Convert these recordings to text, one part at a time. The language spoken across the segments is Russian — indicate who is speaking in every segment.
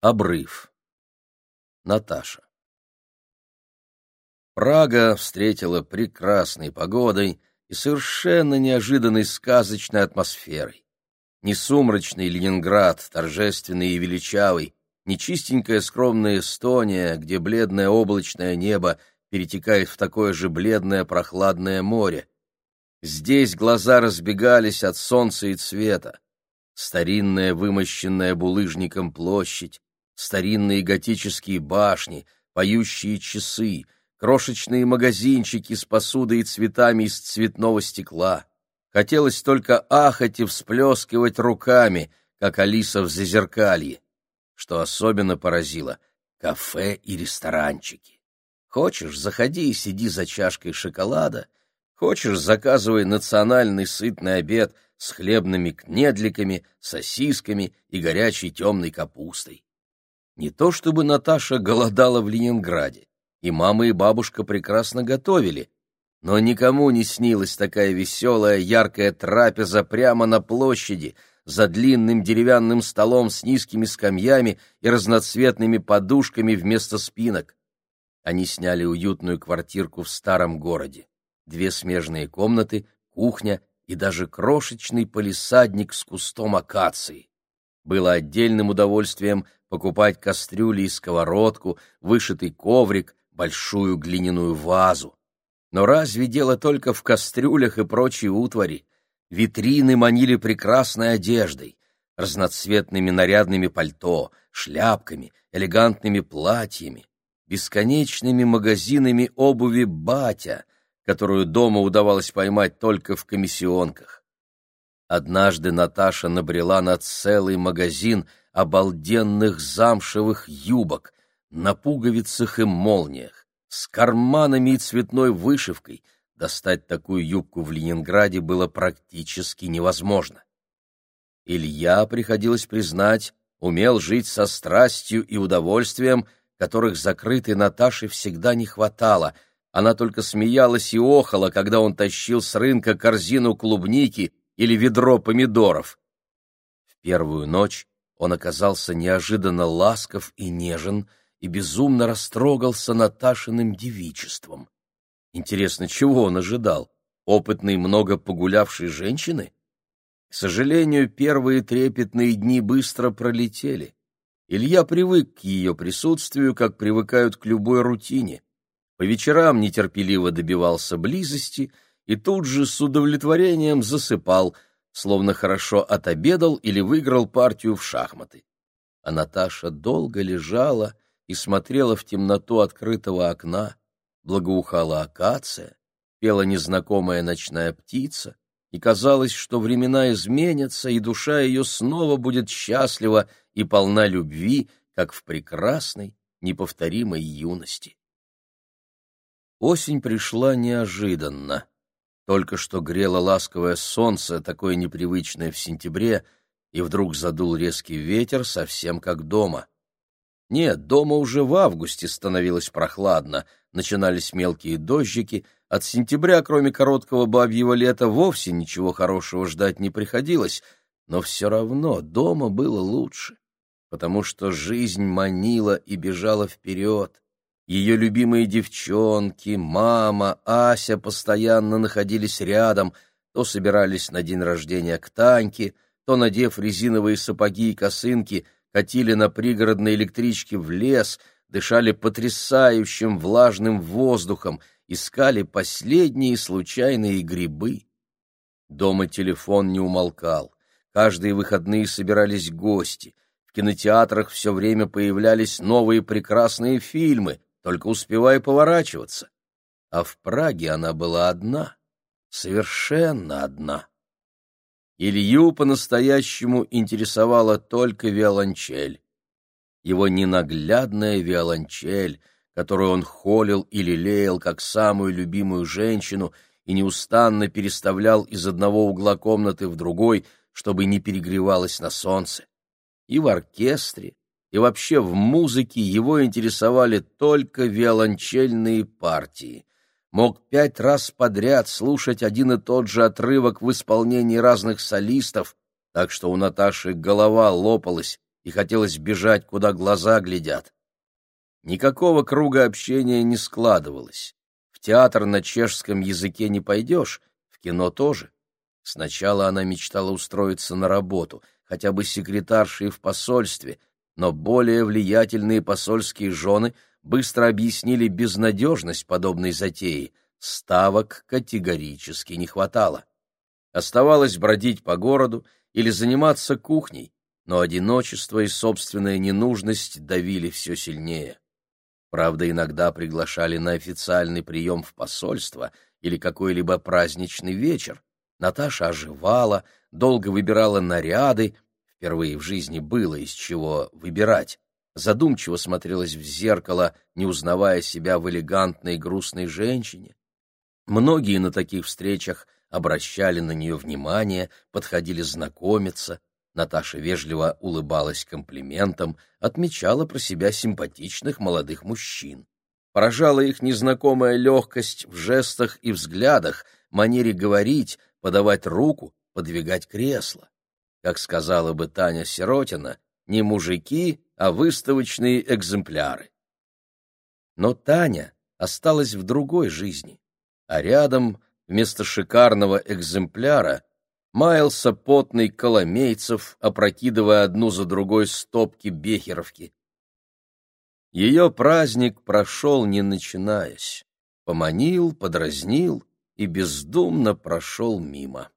Speaker 1: Обрыв. Наташа. Прага встретила прекрасной погодой и совершенно неожиданной сказочной атмосферой. Не сумрачный Ленинград, торжественный и величавый, не чистенькая скромная Эстония, где бледное облачное небо перетекает в такое же бледное прохладное море. Здесь глаза разбегались от солнца и цвета. Старинная, вымощенная булыжником площадь, старинные готические башни, поющие часы, крошечные магазинчики с посудой и цветами из цветного стекла. Хотелось только ахать и всплескивать руками, как Алиса в зазеркалье. Что особенно поразило — кафе и ресторанчики. Хочешь, заходи и сиди за чашкой шоколада, хочешь, заказывай национальный сытный обед с хлебными кнедликами, сосисками и горячей темной капустой. Не то чтобы Наташа голодала в Ленинграде, и мама и бабушка прекрасно готовили, но никому не снилась такая веселая, яркая трапеза прямо на площади, за длинным деревянным столом с низкими скамьями и разноцветными подушками вместо спинок. Они сняли уютную квартирку в старом городе. Две смежные комнаты, кухня и даже крошечный полисадник с кустом акации. Было отдельным удовольствием покупать кастрюли и сковородку, вышитый коврик, большую глиняную вазу. Но разве дело только в кастрюлях и прочей утвари? Витрины манили прекрасной одеждой, разноцветными нарядными пальто, шляпками, элегантными платьями, бесконечными магазинами обуви «Батя», которую дома удавалось поймать только в комиссионках. Однажды Наташа набрела на целый магазин обалденных замшевых юбок, на пуговицах и молниях, с карманами и цветной вышивкой. Достать такую юбку в Ленинграде было практически невозможно. Илья, приходилось признать, умел жить со страстью и удовольствием, которых закрытой Наташе всегда не хватало. Она только смеялась и охала, когда он тащил с рынка корзину клубники или ведро помидоров. В первую ночь он оказался неожиданно ласков и нежен и безумно растрогался Наташиным девичеством. Интересно, чего он ожидал? Опытной, много погулявшей женщины? К сожалению, первые трепетные дни быстро пролетели. Илья привык к ее присутствию, как привыкают к любой рутине. По вечерам нетерпеливо добивался близости и тут же с удовлетворением засыпал — словно хорошо отобедал или выиграл партию в шахматы. А Наташа долго лежала и смотрела в темноту открытого окна, благоухала акация, пела незнакомая ночная птица, и казалось, что времена изменятся, и душа ее снова будет счастлива и полна любви, как в прекрасной, неповторимой юности. Осень пришла неожиданно. Только что грело ласковое солнце, такое непривычное в сентябре, и вдруг задул резкий ветер, совсем как дома. Нет, дома уже в августе становилось прохладно, начинались мелкие дождики, от сентября, кроме короткого бабьего лета, вовсе ничего хорошего ждать не приходилось, но все равно дома было лучше, потому что жизнь манила и бежала вперед. Ее любимые девчонки, мама, Ася постоянно находились рядом, то собирались на день рождения к Таньке, то, надев резиновые сапоги и косынки, катили на пригородной электричке в лес, дышали потрясающим влажным воздухом, искали последние случайные грибы. Дома телефон не умолкал. Каждые выходные собирались гости. В кинотеатрах все время появлялись новые прекрасные фильмы только успевая поворачиваться. А в Праге она была одна, совершенно одна. Илью по-настоящему интересовала только виолончель. Его ненаглядная виолончель, которую он холил и лелеял как самую любимую женщину и неустанно переставлял из одного угла комнаты в другой, чтобы не перегревалась на солнце. И в оркестре, и вообще в музыке его интересовали только виолончельные партии. Мог пять раз подряд слушать один и тот же отрывок в исполнении разных солистов, так что у Наташи голова лопалась, и хотелось бежать, куда глаза глядят. Никакого круга общения не складывалось. В театр на чешском языке не пойдешь, в кино тоже. Сначала она мечтала устроиться на работу, хотя бы секретаршей в посольстве, но более влиятельные посольские жены быстро объяснили безнадежность подобной затеи, ставок категорически не хватало. Оставалось бродить по городу или заниматься кухней, но одиночество и собственная ненужность давили все сильнее. Правда, иногда приглашали на официальный прием в посольство или какой-либо праздничный вечер. Наташа оживала, долго выбирала наряды, впервые в жизни было из чего выбирать. Задумчиво смотрелась в зеркало, не узнавая себя в элегантной грустной женщине. Многие на таких встречах обращали на нее внимание, подходили знакомиться, Наташа вежливо улыбалась комплиментам, отмечала про себя симпатичных молодых мужчин. Поражала их незнакомая легкость в жестах и взглядах, манере говорить, подавать руку, подвигать кресло. Как сказала бы Таня Сиротина, не мужики, а выставочные экземпляры. Но Таня осталась в другой жизни, а рядом, вместо шикарного экземпляра, маялся потный Коломейцев, опрокидывая одну за другой стопки бехеровки. Ее праздник прошел, не начинаясь. Поманил, подразнил и бездумно прошел мимо.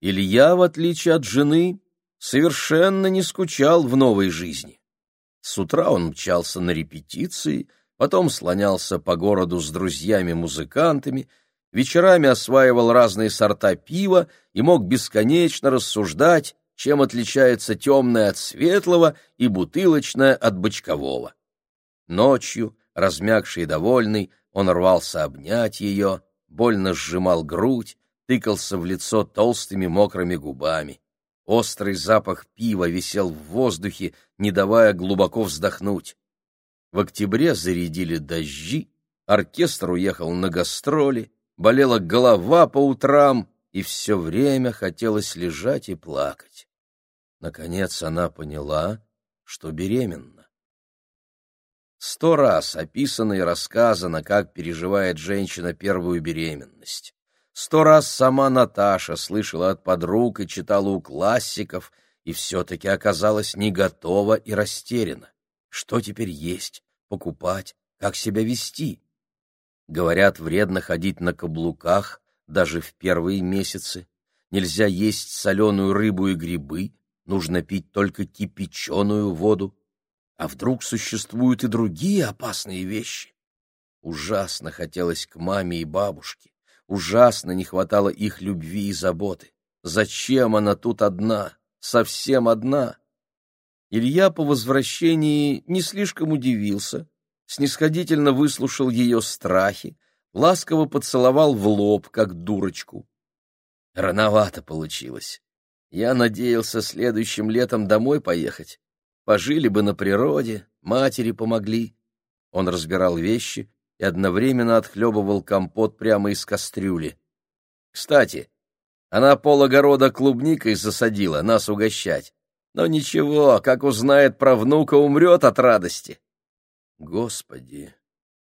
Speaker 1: Илья, в отличие от жены, совершенно не скучал в новой жизни. С утра он мчался на репетиции, потом слонялся по городу с друзьями-музыкантами, вечерами осваивал разные сорта пива и мог бесконечно рассуждать, чем отличается темное от светлого и бутылочное от бочкового. Ночью, размягший и довольный, он рвался обнять ее, больно сжимал грудь, тыкался в лицо толстыми мокрыми губами. Острый запах пива висел в воздухе, не давая глубоко вздохнуть. В октябре зарядили дожди, оркестр уехал на гастроли, болела голова по утрам, и все время хотелось лежать и плакать. Наконец она поняла, что беременна. Сто раз описано и рассказано, как переживает женщина первую беременность. Сто раз сама Наташа слышала от подруг и читала у классиков, и все-таки оказалась не готова и растеряна. Что теперь есть, покупать, как себя вести? Говорят, вредно ходить на каблуках даже в первые месяцы. Нельзя есть соленую рыбу и грибы, нужно пить только кипяченую воду. А вдруг существуют и другие опасные вещи? Ужасно хотелось к маме и бабушке, ужасно не хватало их любви и заботы. Зачем она тут одна, совсем одна? Илья по возвращении не слишком удивился, снисходительно выслушал ее страхи, ласково поцеловал в лоб, как дурочку. Рановато получилось. Я надеялся следующим летом домой поехать. Пожили бы на природе, матери помогли. Он разбирал вещи и одновременно отхлебывал компот прямо из кастрюли. Кстати, она пол огорода клубникой засадила, нас угощать. Но ничего, как узнает про внука, умрет от радости. Господи,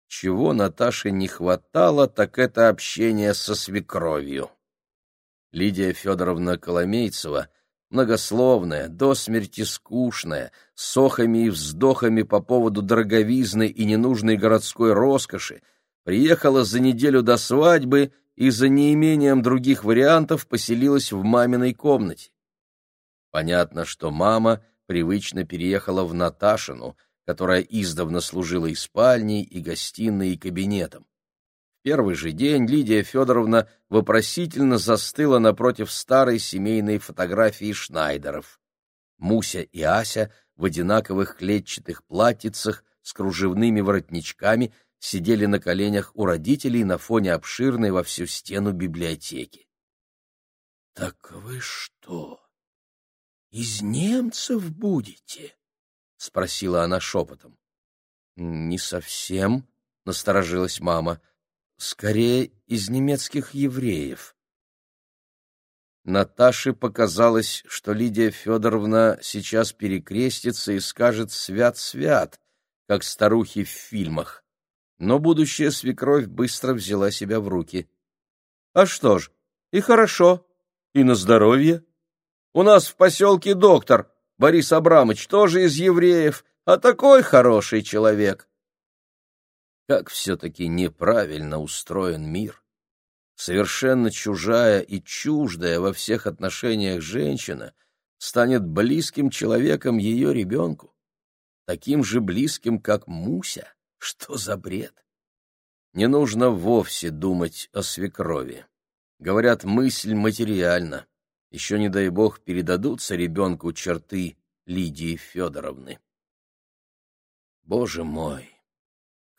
Speaker 1: чего Наташе не хватало, так это общение со свекровью. Лидия Федоровна Коломейцева, многословная, до смерти скучная, с охами и вздохами по поводу дороговизны и ненужной городской роскоши, приехала за неделю до свадьбы и за неимением других вариантов поселилась в маминой комнате. Понятно, что мама привычно переехала в Наташину, которая издавна служила и спальней, и гостиной, и кабинетом. Первый же день Лидия Федоровна вопросительно застыла напротив старой семейной фотографии Шнайдеров. Муся и Ася в одинаковых клетчатых платьицах с кружевными воротничками сидели на коленях у родителей на фоне обширной во всю стену библиотеки. — Так вы что, из немцев будете? — спросила она шепотом. — Не совсем, — насторожилась мама. — Скорее, из немецких евреев. Наташе показалось, что Лидия Федоровна сейчас перекрестится и скажет «свят-свят», как старухи в фильмах. Но будущая свекровь быстро взяла себя в руки. «А что ж, и хорошо, и на здоровье. У нас в поселке доктор, Борис Абрамович, тоже из евреев, а такой хороший человек». Как все-таки неправильно устроен мир совершенно чужая и чуждая во всех отношениях женщина станет близким человеком ее ребенку, таким же близким, как Муся. Что за бред? Не нужно вовсе думать о свекрови. Говорят, мысль материальна. Еще, не дай бог, передадутся ребенку черты Лидии Федоровны. Боже мой,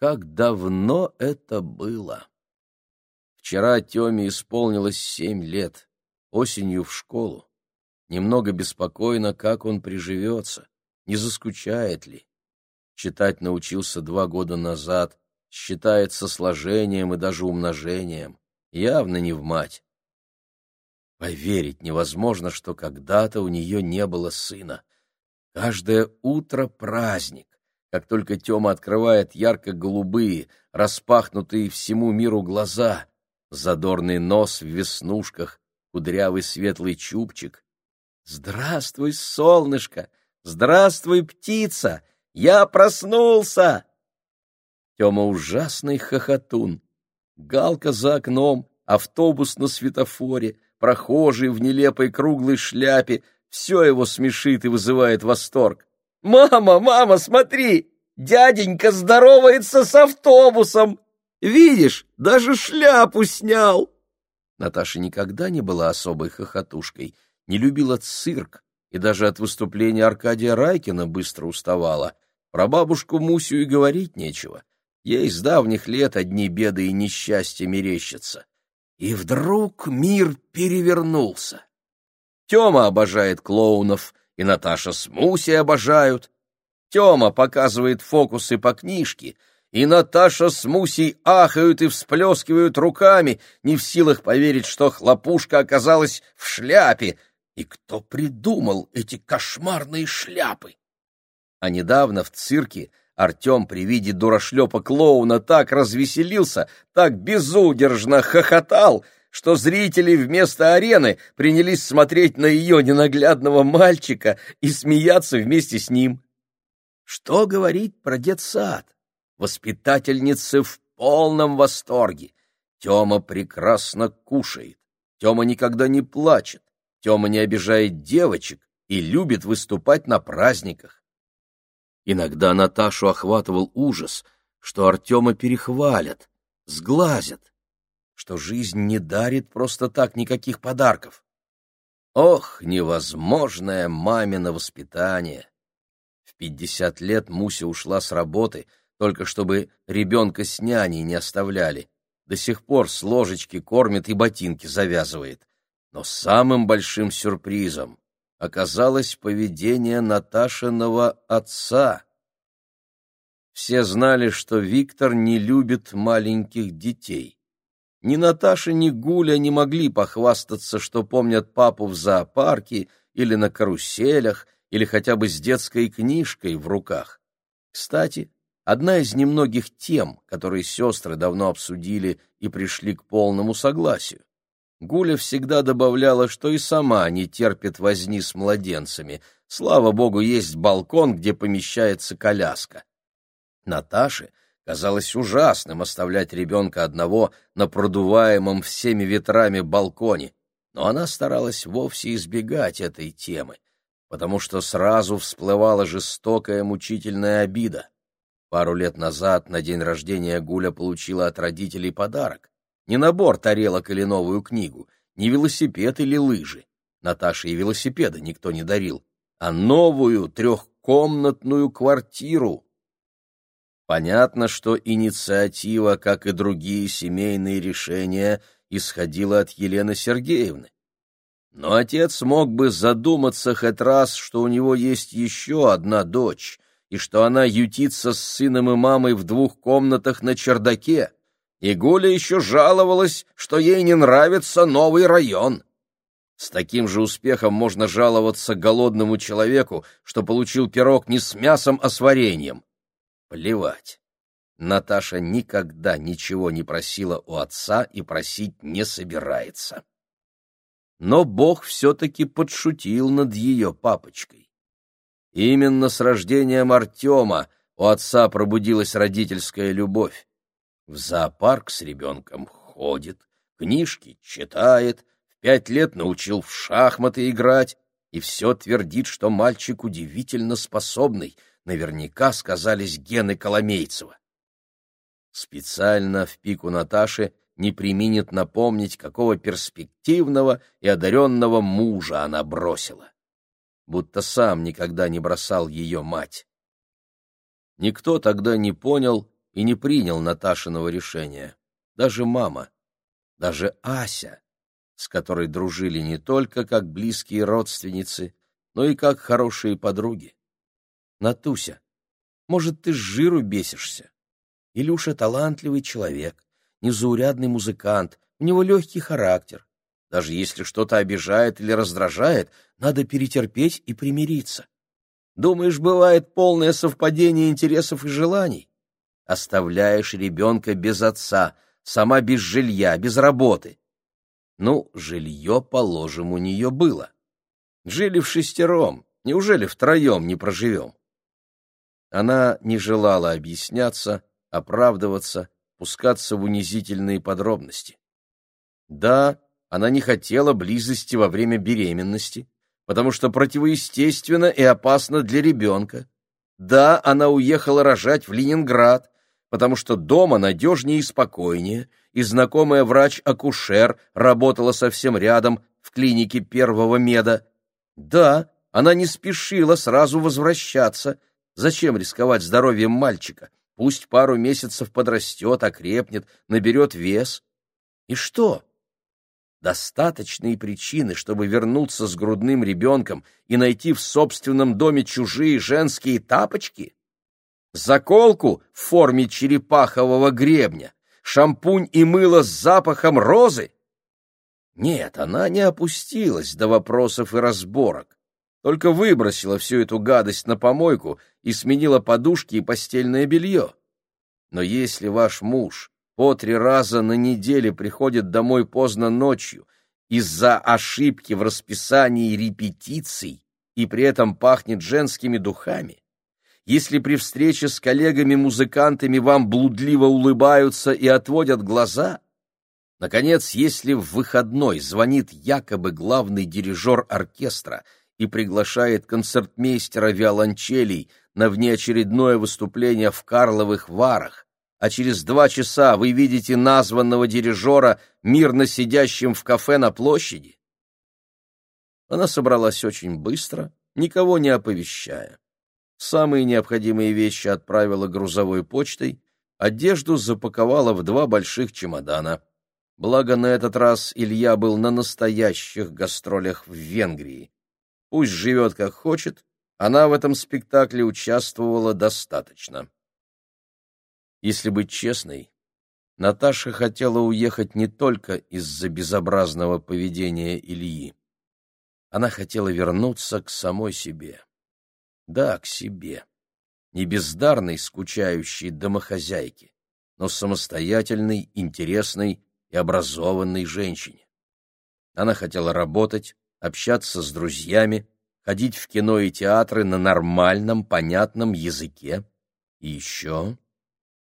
Speaker 1: как давно это было! Вчера Тёме исполнилось семь лет, осенью в школу. Немного беспокойно, как он приживется, не заскучает ли. Читать научился два года назад, считает со сложением и даже умножением. Явно не в мать. Поверить невозможно, что когда-то у нее не было сына. Каждое утро праздник. Как только Тёма открывает ярко-голубые, распахнутые всему миру глаза, задорный нос в веснушках, кудрявый светлый чубчик. «Здравствуй, солнышко! Здравствуй, птица! Я проснулся!» Тёма ужасный хохотун. Галка за окном, автобус на светофоре, прохожий в нелепой круглой шляпе — все его смешит и вызывает восторг. «Мама, мама, смотри! Дяденька здоровается с автобусом!» Видишь, даже шляпу снял!» Наташа никогда не была особой хохотушкой, не любила цирк и даже от выступления Аркадия Райкина быстро уставала. Про бабушку Мусю и говорить нечего. Ей с давних лет одни беды и несчастья мерещатся. И вдруг мир перевернулся. Тёма обожает клоунов, и Наташа с Мусей обожают. Тёма показывает фокусы по книжке — и Наташа с Мусей ахают и всплескивают руками, не в силах поверить, что хлопушка оказалась в шляпе. И кто придумал эти кошмарные шляпы? А недавно в цирке Артем при виде дурашлепа-клоуна так развеселился, так безудержно хохотал, что зрители вместо арены принялись смотреть на ее ненаглядного мальчика и смеяться вместе с ним. Что говорить про детсад? Воспитательницы в полном восторге. Тёма прекрасно кушает. Тёма никогда не плачет. Тёма не обижает девочек и любит выступать на праздниках. Иногда Наташу охватывал ужас, что Артема перехвалят, сглазят, что жизнь не дарит просто так никаких подарков. Ох, невозможное мамино воспитание! В пятьдесят лет Муся ушла с работы — только чтобы ребенка с няней не оставляли. До сих пор с ложечки кормит и ботинки завязывает. Но самым большим сюрпризом оказалось поведение Наташиного отца. Все знали, что Виктор не любит маленьких детей. Ни Наташа, ни Гуля не могли похвастаться, что помнят папу в зоопарке или на каруселях, или хотя бы с детской книжкой в руках. Кстати, одна из немногих тем, которые сестры давно обсудили и пришли к полному согласию. Гуля всегда добавляла, что и сама не терпит возни с младенцами. Слава богу, есть балкон, где помещается коляска. Наташе казалось ужасным оставлять ребенка одного на продуваемом всеми ветрами балконе, но она старалась вовсе избегать этой темы, потому что сразу всплывала жестокая мучительная обида. Пару лет назад на день рождения Гуля получила от родителей подарок. Не набор тарелок или новую книгу, не велосипед или лыжи. Наташе и велосипеда никто не дарил, а новую трехкомнатную квартиру. Понятно, что инициатива, как и другие семейные решения, исходила от Елены Сергеевны. Но отец мог бы задуматься хоть раз, что у него есть еще одна дочь, и что она ютится с сыном и мамой в двух комнатах на чердаке, и Гуля еще жаловалась, что ей не нравится новый район. С таким же успехом можно жаловаться голодному человеку, что получил пирог не с мясом, а с вареньем. Плевать. Наташа никогда ничего не просила у отца и просить не собирается. Но Бог все-таки подшутил над ее папочкой. Именно с рождением Артема у отца пробудилась родительская любовь. В зоопарк с ребенком ходит, книжки читает, в пять лет научил в шахматы играть и все твердит, что мальчик удивительно способный, наверняка сказались гены Коломейцева специально в пику Наташи не применит напомнить, какого перспективного и одаренного мужа она бросила. Будто сам никогда не бросал ее мать. Никто тогда не понял и не принял Наташиного решения. Даже мама, даже Ася, с которой дружили не только как близкие родственницы, но и как хорошие подруги. Натуся, может, ты с жиру бесишься? Илюша талантливый человек, незаурядный музыкант, у него легкий характер. Даже если что-то обижает или раздражает, надо перетерпеть и примириться. Думаешь, бывает полное совпадение интересов и желаний? Оставляешь ребенка без отца, сама без жилья, без работы. Ну, жилье, положим, у нее было. Жили в шестером, неужели втроем не проживем? Она не желала объясняться, оправдываться, пускаться в унизительные подробности. Да, она не хотела близости во время беременности, потому что противоестественно и опасно для ребенка. Да, она уехала рожать в Ленинград, потому что дома надежнее и спокойнее, и знакомая врач-акушер работала совсем рядом в клинике первого меда. Да, она не спешила сразу возвращаться. Зачем рисковать здоровьем мальчика? Пусть пару месяцев подрастет, окрепнет, наберет вес. И что? Достаточные причины, чтобы вернуться с грудным ребенком и найти в собственном доме чужие женские тапочки? Заколку в форме черепахового гребня? Шампунь и мыло с запахом розы? Нет, она не опустилась до вопросов и разборок только выбросила всю эту гадость на помойку и сменила подушки и постельное белье. Но если ваш муж по три раза на неделе приходит домой поздно ночью из-за ошибки в расписании репетиций и при этом пахнет женскими духами, если при встрече с коллегами-музыкантами вам блудливо улыбаются и отводят глаза, наконец, если в выходной звонит якобы главный дирижер оркестра — и приглашает концертмейстера виолончелей на внеочередное выступление в Карловых Варах, а через два часа вы видите названного дирижера мирно сидящим в кафе на площади? Она собралась очень быстро, никого не оповещая. Самые необходимые вещи отправила грузовой почтой, одежду запаковала в два больших чемодана. Благо, на этот раз Илья был на настоящих гастролях в Венгрии. Пусть живет как хочет, она в этом спектакле участвовала достаточно. Если быть честной, Наташа хотела уехать не только из-за безобразного поведения Ильи. Она хотела вернуться к самой себе. Да, к себе. Не бездарной, скучающей домохозяйке, но самостоятельной, интересной и образованной женщине. Она хотела работать, общаться с друзьями, ходить в кино и театры на нормальном, понятном языке. И еще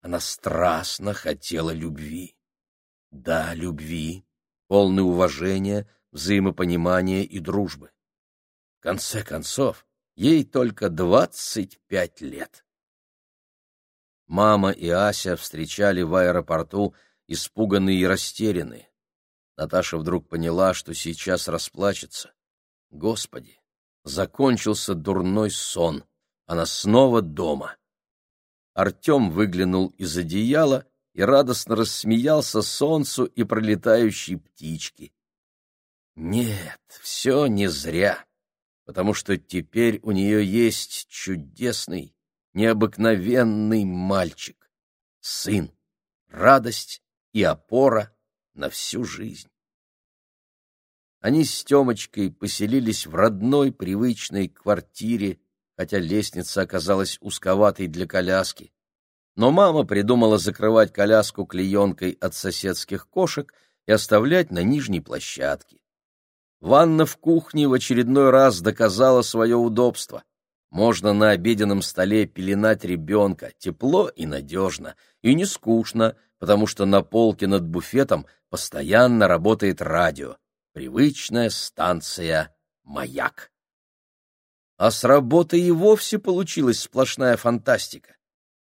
Speaker 1: она страстно хотела любви. Да, любви, полной уважения, взаимопонимания и дружбы. В конце концов, ей только двадцать пять лет. Мама и Ася встречали в аэропорту испуганные и растерянные. Наташа вдруг поняла, что сейчас расплачется. Господи, закончился дурной сон. Она снова дома. Артем выглянул из одеяла и радостно рассмеялся солнцу и пролетающей птичке. Нет, все не зря, потому что теперь у нее есть чудесный, необыкновенный мальчик, сын, радость и опора на всю жизнь. они с Темочкой поселились в родной привычной квартире, хотя лестница оказалась узковатой для коляски. Но мама придумала закрывать коляску клеенкой от соседских кошек и оставлять на нижней площадке. Ванна в кухне в очередной раз доказала свое удобство. Можно на обеденном столе пеленать ребенка, тепло и надежно, и не скучно, потому что на полке над буфетом постоянно работает радио, привычная станция «Маяк». А с работой и вовсе получилась сплошная фантастика.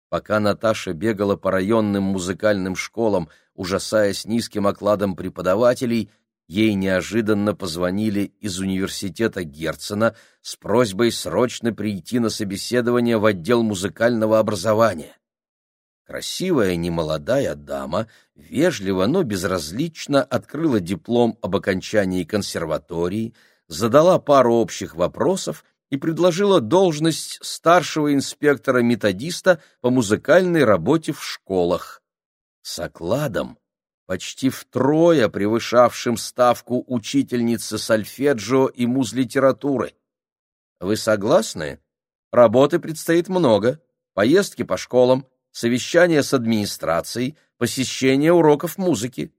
Speaker 1: Пока Наташа бегала по районным музыкальным школам, ужасаясь низким окладом преподавателей, ей неожиданно позвонили из университета Герцена с просьбой срочно прийти на собеседование в отдел музыкального образования. Красивая немолодая дама вежливо, но безразлично открыла диплом об окончании консерватории, задала пару общих вопросов и предложила должность старшего инспектора-методиста по музыкальной работе в школах. С окладом почти втрое превышавшим ставку учительницы сольфеджио и муз-литературы. Вы согласны? Работы предстоит много. Поездки по школам, совещания с администрацией, посещение уроков музыки.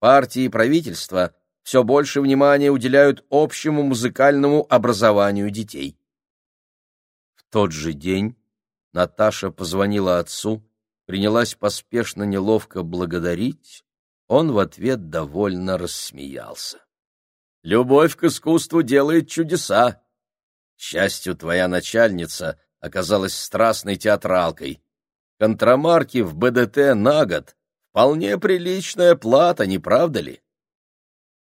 Speaker 1: Партии и правительство все больше внимания уделяют общему музыкальному образованию детей. В тот же день Наташа позвонила отцу, принялась поспешно неловко благодарить, он в ответ довольно рассмеялся. «Любовь к искусству делает чудеса. К счастью, твоя начальница оказалась страстной театралкой. Контрамарки в БДТ на год — вполне приличная плата, не правда ли?»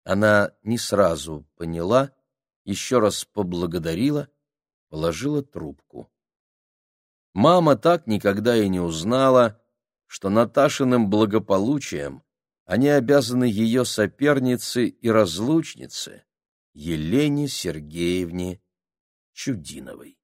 Speaker 1: Она не сразу поняла, еще раз поблагодарила, положила трубку. Мама так никогда и не узнала, что Наташиным благополучием они обязаны ее сопернице и разлучнице Елене Сергеевне Чудиновой.